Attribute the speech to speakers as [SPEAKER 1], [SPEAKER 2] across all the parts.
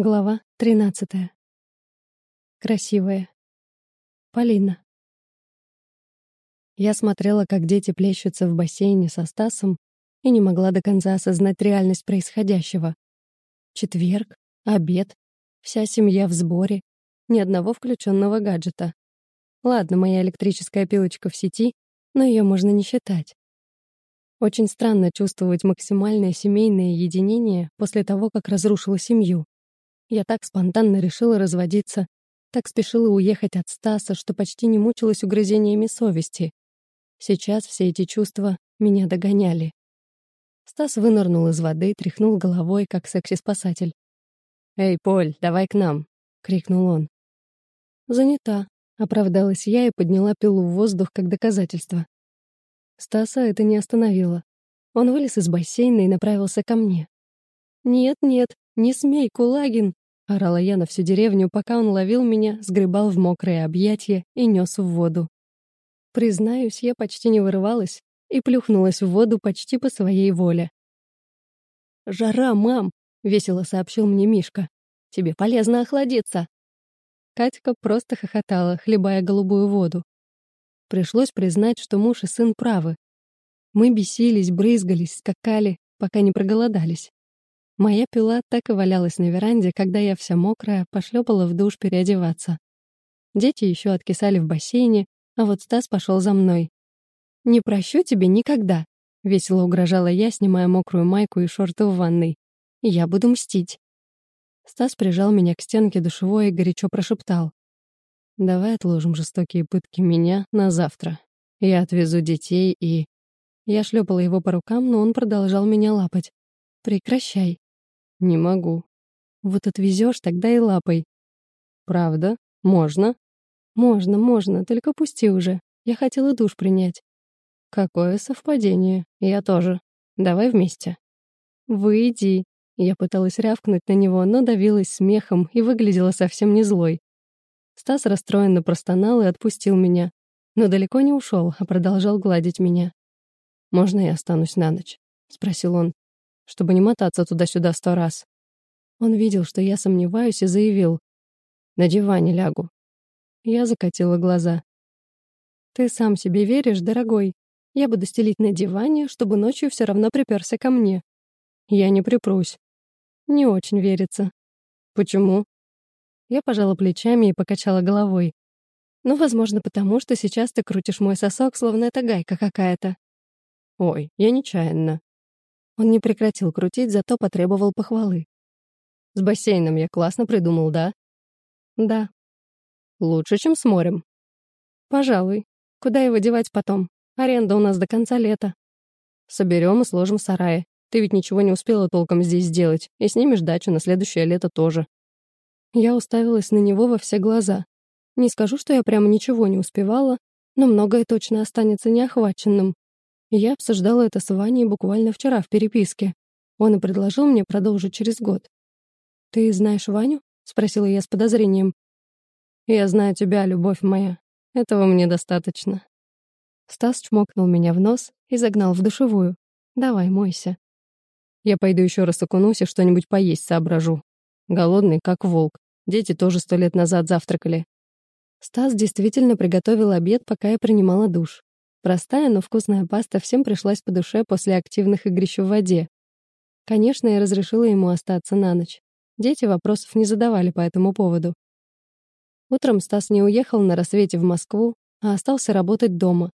[SPEAKER 1] Глава 13. Красивая. Полина. Я смотрела, как дети плещутся в бассейне со Стасом, и не могла до конца осознать реальность происходящего. Четверг, обед, вся семья в сборе, ни одного включенного гаджета. Ладно, моя электрическая пилочка в сети, но ее можно не считать. Очень странно чувствовать максимальное семейное единение после того, как разрушила семью. Я так спонтанно решила разводиться, так спешила уехать от Стаса, что почти не мучилась угрызениями совести. Сейчас все эти чувства меня догоняли. Стас вынырнул из воды, тряхнул головой, как секси-спасатель. «Эй, Поль, давай к нам!» — крикнул он. «Занята», — оправдалась я и подняла пилу в воздух как доказательство. Стаса это не остановило. Он вылез из бассейна и направился ко мне. «Нет-нет, не смей, Кулагин!» — орала я на всю деревню, пока он ловил меня, сгребал в мокрые объятия и нес в воду. Признаюсь, я почти не вырывалась и плюхнулась в воду почти по своей воле. «Жара, мам!» — весело сообщил мне Мишка. «Тебе полезно охладиться!» Катька просто хохотала, хлебая голубую воду. Пришлось признать, что муж и сын правы. Мы бесились, брызгались, скакали, пока не проголодались. Моя пила так и валялась на веранде, когда я вся мокрая пошлепала в душ переодеваться. Дети еще откисали в бассейне, а вот Стас пошел за мной. «Не прощу тебе никогда», — весело угрожала я, снимая мокрую майку и шорты в ванной. «Я буду мстить». Стас прижал меня к стенке душевой и горячо прошептал. «Давай отложим жестокие пытки меня на завтра. Я отвезу детей и...» Я шлепала его по рукам, но он продолжал меня лапать. «Прекращай», «Не могу». «Вот отвезешь, тогда и лапой». «Правда? Можно?» «Можно, можно, только пусти уже. Я хотела душ принять». «Какое совпадение. Я тоже. Давай вместе». «Выйди». Я пыталась рявкнуть на него, но давилась смехом и выглядела совсем не злой. Стас расстроенно простонал и отпустил меня. Но далеко не ушел, а продолжал гладить меня. «Можно я останусь на ночь?» — спросил он чтобы не мотаться туда-сюда сто раз. Он видел, что я сомневаюсь, и заявил. «На диване лягу». Я закатила глаза. «Ты сам себе веришь, дорогой? Я буду стелить на диване, чтобы ночью все равно приперся ко мне». «Я не припрусь». «Не очень верится». «Почему?» Я пожала плечами и покачала головой. «Ну, возможно, потому что сейчас ты крутишь мой сосок, словно это гайка какая-то». «Ой, я нечаянно». Он не прекратил крутить, зато потребовал похвалы. «С бассейном я классно придумал, да?» «Да». «Лучше, чем с морем?» «Пожалуй. Куда его девать потом? Аренда у нас до конца лета». «Соберем и сложим в сарае. Ты ведь ничего не успела толком здесь сделать, и снимешь дачу на следующее лето тоже». Я уставилась на него во все глаза. Не скажу, что я прямо ничего не успевала, но многое точно останется неохваченным. Я обсуждала это с Ваней буквально вчера в переписке. Он и предложил мне продолжить через год. «Ты знаешь Ваню?» — спросила я с подозрением. «Я знаю тебя, любовь моя. Этого мне достаточно». Стас чмокнул меня в нос и загнал в душевую. «Давай, мойся». Я пойду еще раз окунусь и что-нибудь поесть соображу. Голодный, как волк. Дети тоже сто лет назад завтракали. Стас действительно приготовил обед, пока я принимала душ. Простая, но вкусная паста всем пришлась по душе после активных игрищ в воде. Конечно, я разрешила ему остаться на ночь. Дети вопросов не задавали по этому поводу. Утром Стас не уехал на рассвете в Москву, а остался работать дома.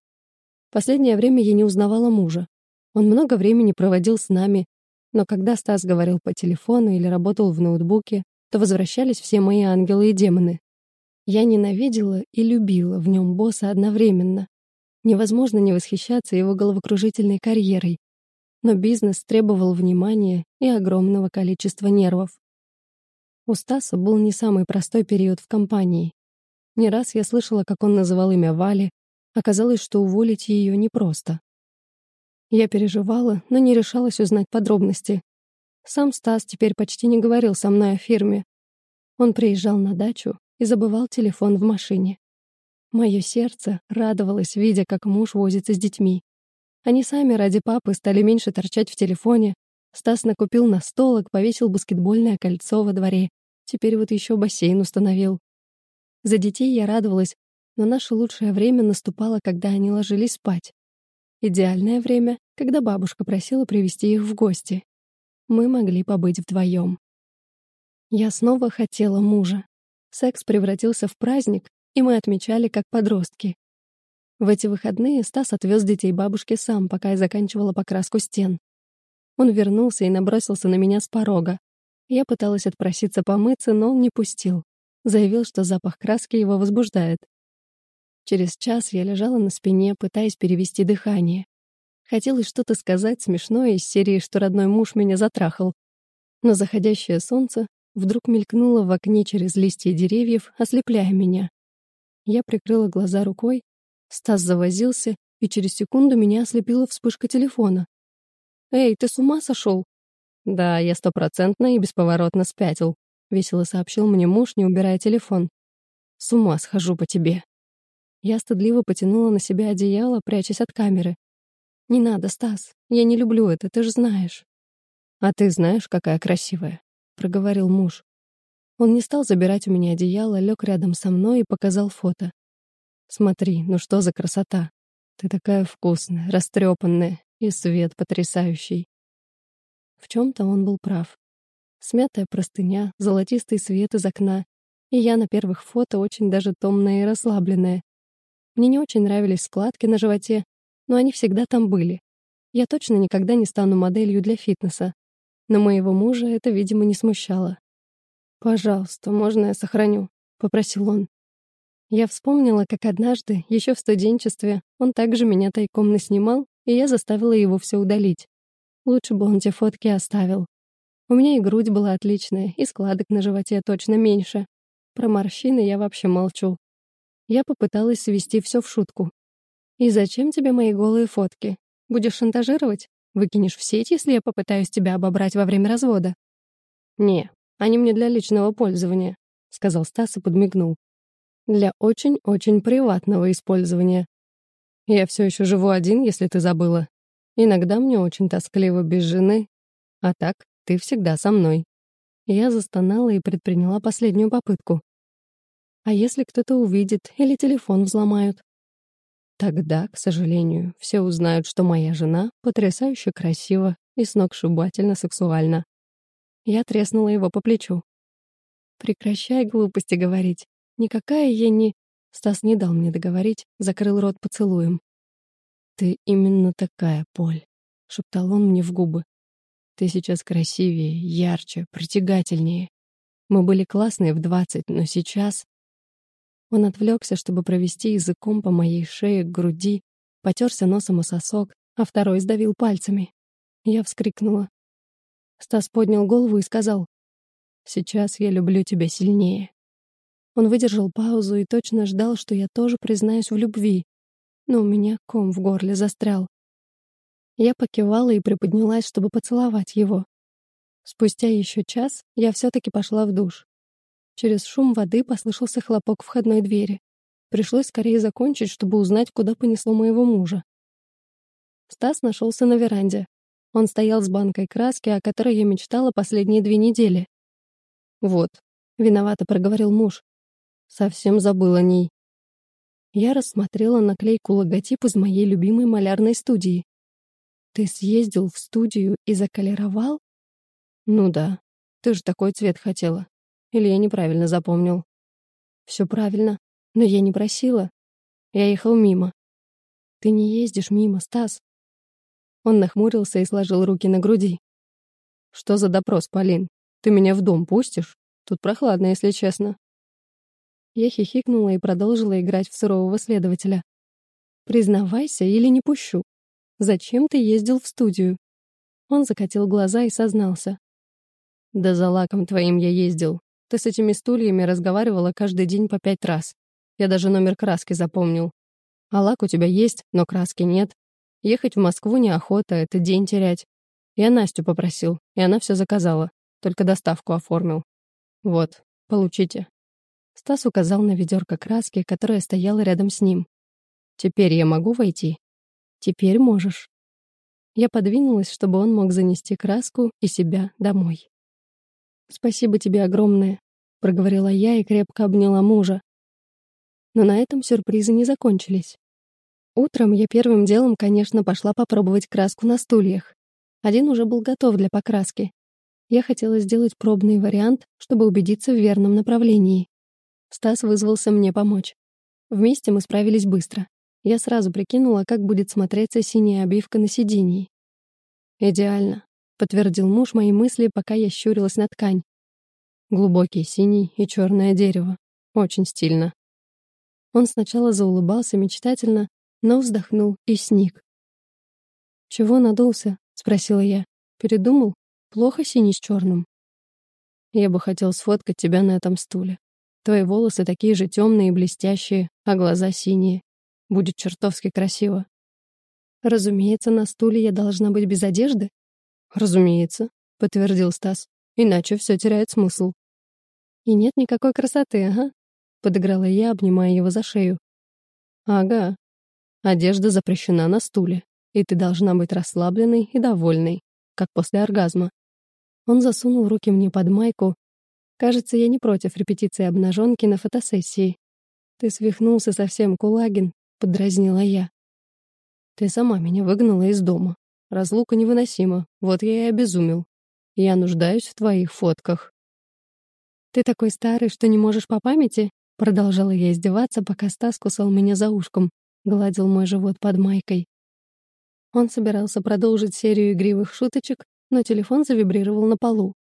[SPEAKER 1] Последнее время я не узнавала мужа. Он много времени проводил с нами, но когда Стас говорил по телефону или работал в ноутбуке, то возвращались все мои ангелы и демоны. Я ненавидела и любила в нем босса одновременно. Невозможно не восхищаться его головокружительной карьерой. Но бизнес требовал внимания и огромного количества нервов. У Стаса был не самый простой период в компании. Не раз я слышала, как он называл имя Вали. Оказалось, что уволить ее непросто. Я переживала, но не решалась узнать подробности. Сам Стас теперь почти не говорил со мной о фирме. Он приезжал на дачу и забывал телефон в машине. Мое сердце радовалось, видя, как муж возится с детьми. Они сами ради папы стали меньше торчать в телефоне. Стас накупил настолок, повесил баскетбольное кольцо во дворе Теперь вот еще бассейн установил. За детей я радовалась, но наше лучшее время наступало, когда они ложились спать. Идеальное время, когда бабушка просила привести их в гости. Мы могли побыть вдвоем. Я снова хотела мужа. Секс превратился в праздник, и мы отмечали как подростки. В эти выходные Стас отвез детей бабушке сам, пока я заканчивала покраску стен. Он вернулся и набросился на меня с порога. Я пыталась отпроситься помыться, но он не пустил. Заявил, что запах краски его возбуждает. Через час я лежала на спине, пытаясь перевести дыхание. Хотелось что-то сказать смешное из серии, что родной муж меня затрахал. Но заходящее солнце вдруг мелькнуло в окне через листья деревьев, ослепляя меня. Я прикрыла глаза рукой, Стас завозился, и через секунду меня ослепила вспышка телефона. «Эй, ты с ума сошел?» «Да, я стопроцентно и бесповоротно спятил», — весело сообщил мне муж, не убирая телефон. «С ума схожу по тебе». Я стыдливо потянула на себя одеяло, прячась от камеры. «Не надо, Стас, я не люблю это, ты же знаешь». «А ты знаешь, какая красивая», — проговорил муж. Он не стал забирать у меня одеяло, лег рядом со мной и показал фото. «Смотри, ну что за красота! Ты такая вкусная, растрепанная, и свет потрясающий». В чем-то он был прав. Смятая простыня, золотистый свет из окна, и я на первых фото очень даже томная и расслабленная. Мне не очень нравились складки на животе, но они всегда там были. Я точно никогда не стану моделью для фитнеса. Но моего мужа это, видимо, не смущало. «Пожалуйста, можно я сохраню?» — попросил он. Я вспомнила, как однажды, еще в студенчестве, он также меня тайком наснимал, и я заставила его все удалить. Лучше бы он те фотки оставил. У меня и грудь была отличная, и складок на животе точно меньше. Про морщины я вообще молчу. Я попыталась свести все в шутку. «И зачем тебе мои голые фотки? Будешь шантажировать? Выкинешь в сеть, если я попытаюсь тебя обобрать во время развода?» «Не, они мне для личного пользования», — сказал Стас и подмигнул. «Для очень-очень приватного использования. Я все еще живу один, если ты забыла. Иногда мне очень тоскливо без жены, а так ты всегда со мной». Я застонала и предприняла последнюю попытку. «А если кто-то увидит или телефон взломают?» Тогда, к сожалению, все узнают, что моя жена потрясающе красива и сногсшибательно сексуальна. Я треснула его по плечу. «Прекращай глупости говорить. Никакая я не...» Стас не дал мне договорить, закрыл рот поцелуем. «Ты именно такая, Поль», — шептал он мне в губы. «Ты сейчас красивее, ярче, притягательнее. Мы были классные в двадцать, но сейчас...» Он отвлекся, чтобы провести языком по моей шее к груди, потерся носом о сосок, а второй сдавил пальцами. Я вскрикнула. Стас поднял голову и сказал, «Сейчас я люблю тебя сильнее». Он выдержал паузу и точно ждал, что я тоже признаюсь в любви, но у меня ком в горле застрял. Я покивала и приподнялась, чтобы поцеловать его. Спустя еще час я все-таки пошла в душ. Через шум воды послышался хлопок входной двери. Пришлось скорее закончить, чтобы узнать, куда понесло моего мужа. Стас нашелся на веранде. Он стоял с банкой краски, о которой я мечтала последние две недели. «Вот», — виновато проговорил муж. «Совсем забыл о ней». Я рассмотрела наклейку логотип из моей любимой малярной студии. «Ты съездил в студию и заколеровал?» «Ну да. Ты же такой цвет хотела. Или я неправильно запомнил?» «Все правильно. Но я не просила. Я ехал мимо». «Ты не ездишь мимо, Стас. Он нахмурился и сложил руки на груди. «Что за допрос, Полин? Ты меня в дом пустишь? Тут прохладно, если честно». Я хихикнула и продолжила играть в сурового следователя. «Признавайся или не пущу. Зачем ты ездил в студию?» Он закатил глаза и сознался. «Да за лаком твоим я ездил. Ты с этими стульями разговаривала каждый день по пять раз. Я даже номер краски запомнил. А лак у тебя есть, но краски нет. Ехать в Москву неохота, это день терять. Я Настю попросил, и она все заказала. Только доставку оформил. Вот, получите. Стас указал на ведерко краски, которое стояло рядом с ним. «Теперь я могу войти?» «Теперь можешь». Я подвинулась, чтобы он мог занести краску и себя домой. «Спасибо тебе огромное. проговорила я и крепко обняла мужа. Но на этом сюрпризы не закончились. Утром я первым делом, конечно, пошла попробовать краску на стульях. Один уже был готов для покраски. Я хотела сделать пробный вариант, чтобы убедиться в верном направлении. Стас вызвался мне помочь. Вместе мы справились быстро. Я сразу прикинула, как будет смотреться синяя обивка на сиденье. «Идеально», — подтвердил муж мои мысли, пока я щурилась на ткань. Глубокий синий и черное дерево. Очень стильно. Он сначала заулыбался мечтательно, но вздохнул и сник. «Чего надулся?» — спросила я. «Передумал? Плохо синий с черным?» «Я бы хотел сфоткать тебя на этом стуле. Твои волосы такие же темные и блестящие, а глаза синие. Будет чертовски красиво». «Разумеется, на стуле я должна быть без одежды?» «Разумеется», — подтвердил Стас. «Иначе все теряет смысл». «И нет никакой красоты, ага», — подыграла я, обнимая его за шею. «Ага. Одежда запрещена на стуле, и ты должна быть расслабленной и довольной, как после оргазма». Он засунул руки мне под майку. Кажется, я не против репетиции обнаженки на фотосессии. «Ты свихнулся совсем, Кулагин», — подразнила я. «Ты сама меня выгнала из дома. Разлука невыносима, вот я и обезумел. Я нуждаюсь в твоих фотках». «Ты такой старый, что не можешь по памяти?» Продолжала я издеваться, пока Стас кусал меня за ушком, гладил мой живот под майкой. Он собирался продолжить серию игривых шуточек, но телефон завибрировал на полу.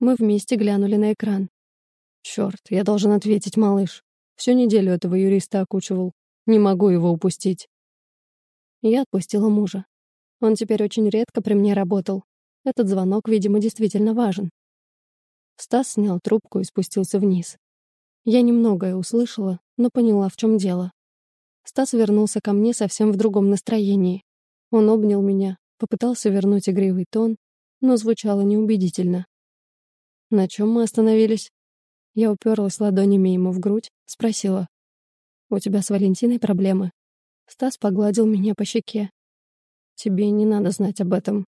[SPEAKER 1] Мы вместе глянули на экран. Черт, я должен ответить, малыш. Всю неделю этого юриста окучивал. Не могу его упустить. Я отпустила мужа. Он теперь очень редко при мне работал. Этот звонок, видимо, действительно важен. Стас снял трубку и спустился вниз. Я немногое услышала, но поняла, в чем дело. Стас вернулся ко мне совсем в другом настроении. Он обнял меня, попытался вернуть игривый тон, но звучало неубедительно. На чем мы остановились? Я уперлась ладонями ему в грудь, спросила. «У тебя с Валентиной проблемы?» Стас погладил меня по щеке. «Тебе не надо знать об этом».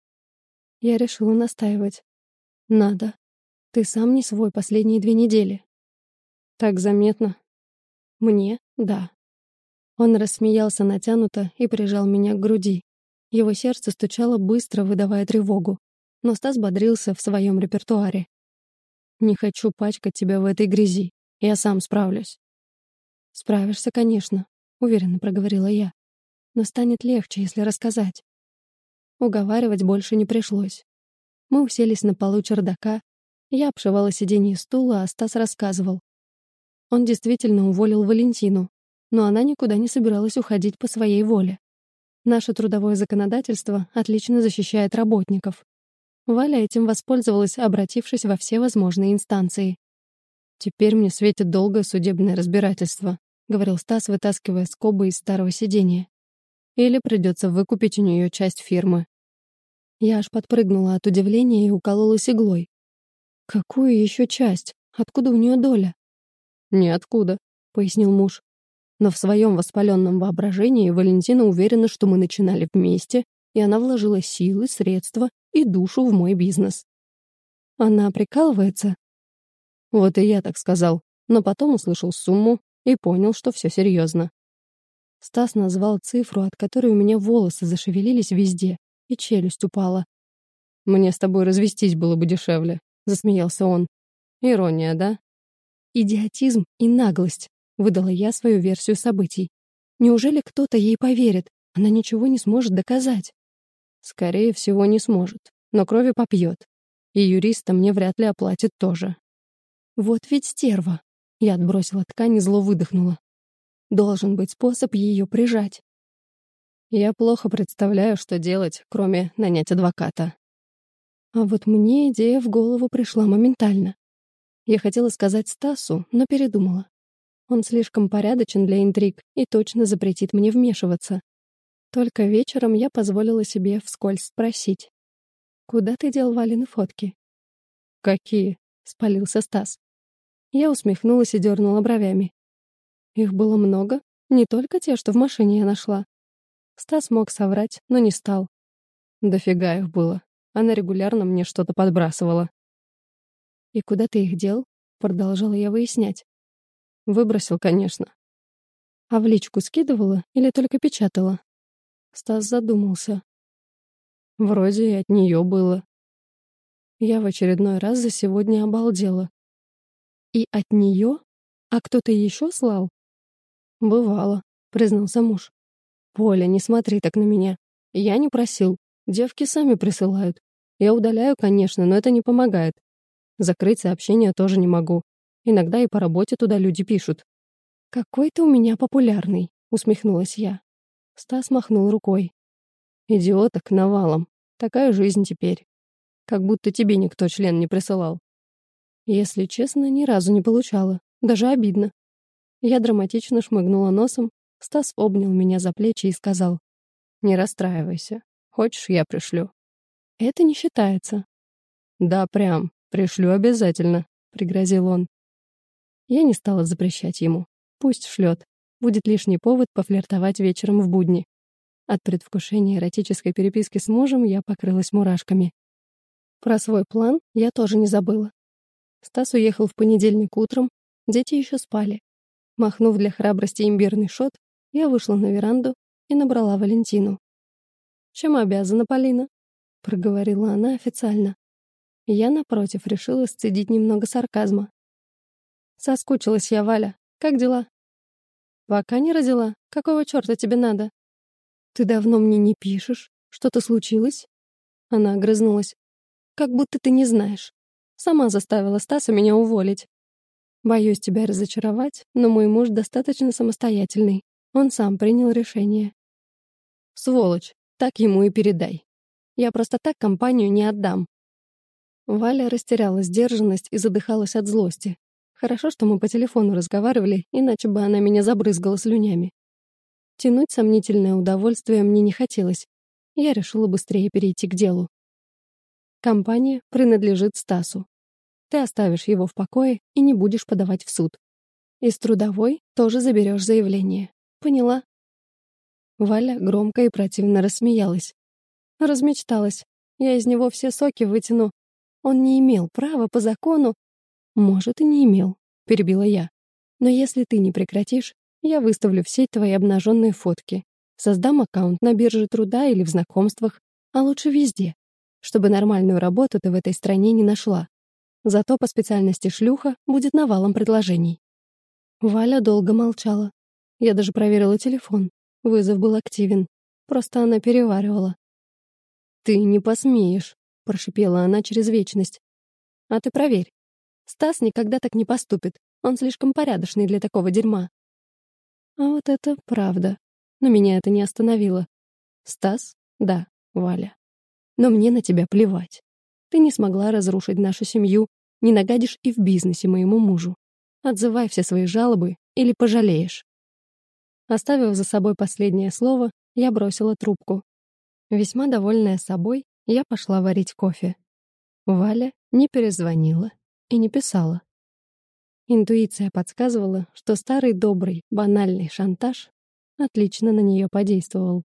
[SPEAKER 1] Я решила настаивать. «Надо. Ты сам не свой последние две недели. Так заметно. Мне — да. Он рассмеялся натянуто и прижал меня к груди. Его сердце стучало быстро, выдавая тревогу. Но Стас бодрился в своем репертуаре. «Не хочу пачкать тебя в этой грязи. Я сам справлюсь». «Справишься, конечно», — уверенно проговорила я. «Но станет легче, если рассказать». Уговаривать больше не пришлось. Мы уселись на полу чердака, я обшивала сиденье стула, а Стас рассказывал. Он действительно уволил Валентину, но она никуда не собиралась уходить по своей воле. Наше трудовое законодательство отлично защищает работников. Валя этим воспользовалась, обратившись во все возможные инстанции. «Теперь мне светит долгое судебное разбирательство», — говорил Стас, вытаскивая скобы из старого сидения. «Или придется выкупить у нее часть фирмы». Я аж подпрыгнула от удивления и укололась иглой. «Какую еще часть? Откуда у нее доля?» «Ниоткуда», — пояснил муж. Но в своем воспаленном воображении Валентина уверена, что мы начинали вместе, и она вложила силы, средства и душу в мой бизнес. Она прикалывается? Вот и я так сказал, но потом услышал сумму и понял, что все серьезно. Стас назвал цифру, от которой у меня волосы зашевелились везде, и челюсть упала. «Мне с тобой развестись было бы дешевле», — засмеялся он. «Ирония, да?» «Идиотизм и наглость», — выдала я свою версию событий. «Неужели кто-то ей поверит? Она ничего не сможет доказать». «Скорее всего, не сможет, но крови попьет. И юриста мне вряд ли оплатит тоже». «Вот ведь стерва!» Я отбросила ткань и зло выдохнула. «Должен быть способ ее прижать». Я плохо представляю, что делать, кроме нанять адвоката. А вот мне идея в голову пришла моментально. Я хотела сказать Стасу, но передумала. Он слишком порядочен для интриг и точно запретит мне вмешиваться. Только вечером я позволила себе вскользь спросить. «Куда ты дел Валины фотки?» «Какие?» — спалился Стас. Я усмехнулась и дернула бровями. Их было много, не только те, что в машине я нашла. Стас мог соврать, но не стал. Дофига их было. Она регулярно мне что-то подбрасывала. «И куда ты их дел?» — продолжала я выяснять. Выбросил, конечно. А в личку скидывала или только печатала? Стас задумался. Вроде и от нее было. Я в очередной раз за сегодня обалдела. И от нее? А кто-то еще слал? Бывало, признался муж. Поля, не смотри так на меня. Я не просил. Девки сами присылают. Я удаляю, конечно, но это не помогает. Закрыть сообщения тоже не могу. Иногда и по работе туда люди пишут. «Какой ты у меня популярный», — усмехнулась я. Стас махнул рукой. «Идиоток навалом. Такая жизнь теперь. Как будто тебе никто член не присылал». Если честно, ни разу не получала. Даже обидно. Я драматично шмыгнула носом, Стас обнял меня за плечи и сказал. «Не расстраивайся. Хочешь, я пришлю?» «Это не считается». «Да, прям. Пришлю обязательно», — пригрозил он. Я не стала запрещать ему. Пусть шлет. Будет лишний повод пофлиртовать вечером в будни. От предвкушения эротической переписки с мужем я покрылась мурашками. Про свой план я тоже не забыла. Стас уехал в понедельник утром, дети еще спали. Махнув для храбрости имбирный шот, я вышла на веранду и набрала Валентину. «Чем обязана, Полина?» — проговорила она официально. Я, напротив, решила сцедить немного сарказма. «Соскучилась я, Валя. Как дела?» «Пока не родила. Какого черта тебе надо?» «Ты давно мне не пишешь. Что-то случилось?» Она огрызнулась. «Как будто ты не знаешь. Сама заставила Стаса меня уволить. Боюсь тебя разочаровать, но мой муж достаточно самостоятельный. Он сам принял решение». «Сволочь, так ему и передай. Я просто так компанию не отдам. Валя растеряла сдержанность и задыхалась от злости. Хорошо, что мы по телефону разговаривали, иначе бы она меня забрызгала слюнями. Тянуть сомнительное удовольствие мне не хотелось. Я решила быстрее перейти к делу. Компания принадлежит Стасу. Ты оставишь его в покое и не будешь подавать в суд. Из трудовой тоже заберешь заявление. Поняла? Валя громко и противно рассмеялась. Размечталась. Я из него все соки вытяну, он не имел права по закону... Может, и не имел, перебила я. Но если ты не прекратишь, я выставлю в сеть твои обнаженные фотки. Создам аккаунт на бирже труда или в знакомствах, а лучше везде, чтобы нормальную работу ты в этой стране не нашла. Зато по специальности шлюха будет навалом предложений. Валя долго молчала. Я даже проверила телефон. Вызов был активен. Просто она переваривала. «Ты не посмеешь», — прошипела она через вечность. «А ты проверь. Стас никогда так не поступит. Он слишком порядочный для такого дерьма». А вот это правда. Но меня это не остановило. Стас? Да, Валя. Но мне на тебя плевать. Ты не смогла разрушить нашу семью, не нагадишь и в бизнесе моему мужу. Отзывай все свои жалобы или пожалеешь. Оставив за собой последнее слово, я бросила трубку. Весьма довольная собой, я пошла варить кофе. Валя не перезвонила и не писала. Интуиция подсказывала, что старый добрый, банальный шантаж отлично на нее подействовал.